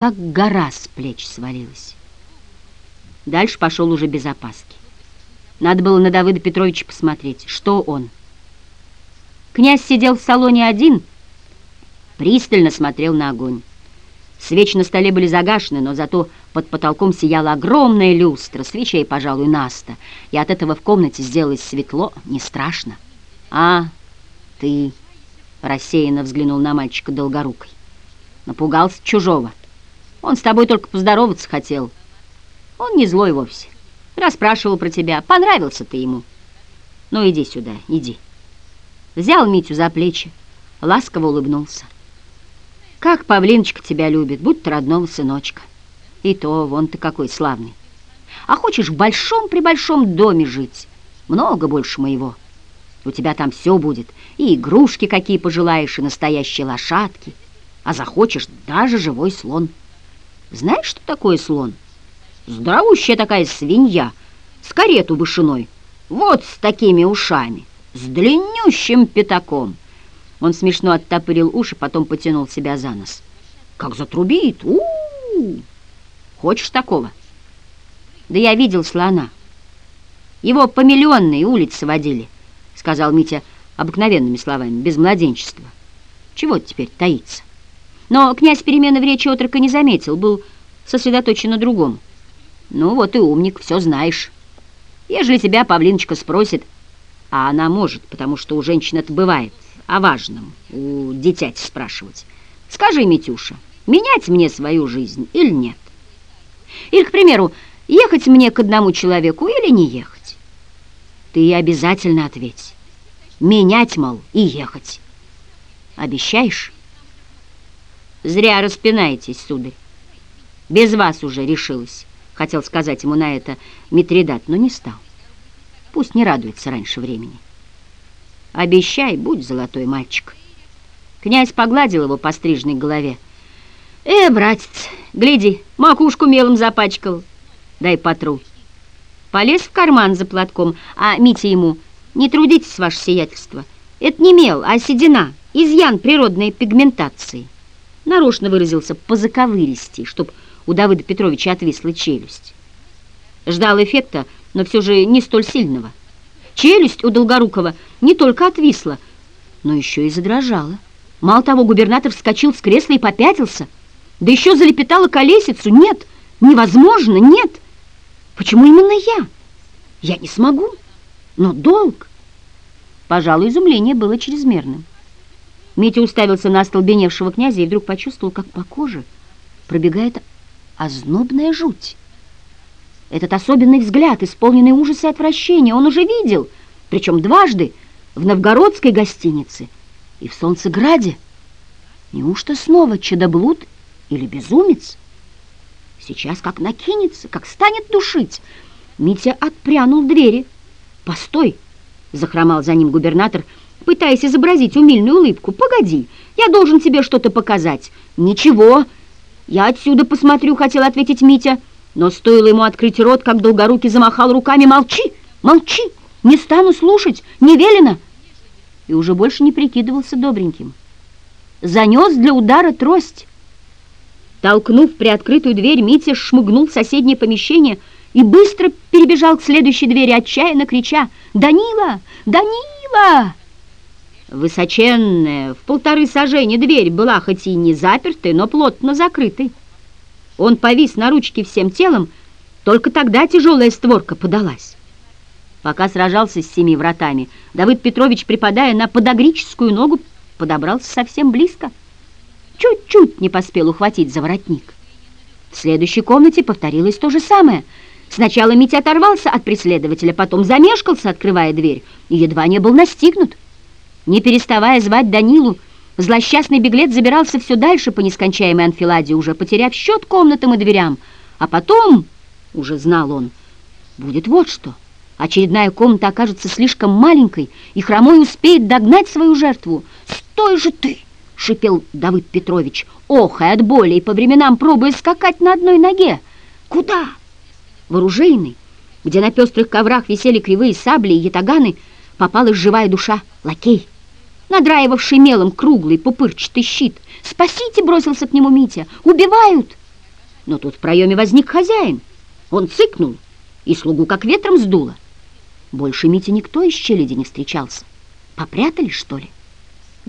как гора с плеч свалилась. Дальше пошел уже без опаски. Надо было на Давыда Петровича посмотреть, что он. Князь сидел в салоне один, пристально смотрел на огонь. Свечи на столе были загашены, но зато под потолком сияла огромная люстра, свечей, пожалуй, наста, и от этого в комнате сделалось светло, не страшно. «А, ты...» — рассеянно взглянул на мальчика долгорукой. «Напугался чужого». Он с тобой только поздороваться хотел. Он не злой вовсе. Расспрашивал про тебя. Понравился ты ему. Ну, иди сюда, иди. Взял Митю за плечи, ласково улыбнулся. Как Павлиночка тебя любит, будь ты родного сыночка. И то вон ты какой славный. А хочешь в большом-пребольшом доме жить, много больше моего. У тебя там все будет, и игрушки какие пожелаешь, и настоящие лошадки. А захочешь, даже живой слон. Знаешь, что такое слон? Здоровущая такая свинья с карету вышиной, вот с такими ушами, с длиннющим пятаком. Он смешно оттопырил уши, потом потянул себя за нос. Как затрубит! у, -у, -у! Хочешь такого? Да я видел слона. Его по миллионной улице водили, сказал Митя обыкновенными словами, без младенчества. Чего теперь таится? Но князь перемены в речи отрока не заметил, был сосредоточен на другом. «Ну вот и умник, все знаешь. Ежели тебя Павлиночка спросит, а она может, потому что у женщин это бывает, о важном, у дитяти спрашивать. Скажи, Митюша, менять мне свою жизнь или нет? Или, к примеру, ехать мне к одному человеку или не ехать? Ты обязательно ответь. Менять, мол, и ехать. Обещаешь?» Зря распинаетесь, сударь. Без вас уже решилась, хотел сказать ему на это Митридат, но не стал. Пусть не радуется раньше времени. Обещай, будь золотой мальчик. Князь погладил его по стрижной голове. Э, братец, гляди, макушку мелом запачкал. Дай потру. Полез в карман за платком, а Митя ему, не трудитесь, ваше сиятельство. Это не мел, а седина, изъян природной пигментации нарочно выразился по-заковыристи, чтоб у Давыда Петровича отвисла челюсть. Ждал эффекта, но все же не столь сильного. Челюсть у Долгорукова не только отвисла, но еще и задрожала. Мало того, губернатор вскочил с кресла и попятился, да еще залепетала колесицу. Нет, невозможно, нет. Почему именно я? Я не смогу, но долг. Пожалуй, изумление было чрезмерным. Митя уставился на остолбеневшего князя и вдруг почувствовал, как по коже пробегает ознобная жуть. Этот особенный взгляд, исполненный ужаса и отвращения, он уже видел, причем дважды, в новгородской гостинице и в Солнцеграде. Неужто снова чадоблуд или безумец? Сейчас как накинется, как станет душить. Митя отпрянул двери. «Постой!» — захромал за ним губернатор — пытаясь изобразить умильную улыбку. «Погоди, я должен тебе что-то показать». «Ничего, я отсюда посмотрю», — хотел ответить Митя. Но стоило ему открыть рот, как Долгорукий замахал руками. «Молчи, молчи, не стану слушать, не велено». И уже больше не прикидывался добреньким. Занес для удара трость. Толкнув приоткрытую дверь, Митя шмыгнул в соседнее помещение и быстро перебежал к следующей двери, отчаянно крича «Данила! Данила!» Высоченная, в полторы сажени дверь была хоть и не запертой, но плотно закрытой. Он повис на ручке всем телом, только тогда тяжелая створка подалась. Пока сражался с семи вратами, Давыд Петрович, припадая на подогрическую ногу, подобрался совсем близко. Чуть-чуть не поспел ухватить за воротник. В следующей комнате повторилось то же самое. Сначала Митя оторвался от преследователя, потом замешкался, открывая дверь, и едва не был настигнут. Не переставая звать Данилу, злосчастный беглец забирался все дальше по нескончаемой анфиладе, уже потеряв счет комнатам и дверям. А потом, уже знал он, будет вот что. Очередная комната окажется слишком маленькой, и хромой успеет догнать свою жертву. «Стой же ты!» — шипел Давыд Петрович, охая от боли и по временам пробуя скакать на одной ноге. «Куда?» В оружейный, где на пестрых коврах висели кривые сабли и ятаганы, попала живая душа, лакей надраивавший мелом круглый пупырчатый щит. «Спасите!» — бросился к нему Митя. «Убивают!» Но тут в проеме возник хозяин. Он цыкнул, и слугу как ветром сдуло. Больше Мите никто из челяди не встречался. Попрятались, что ли?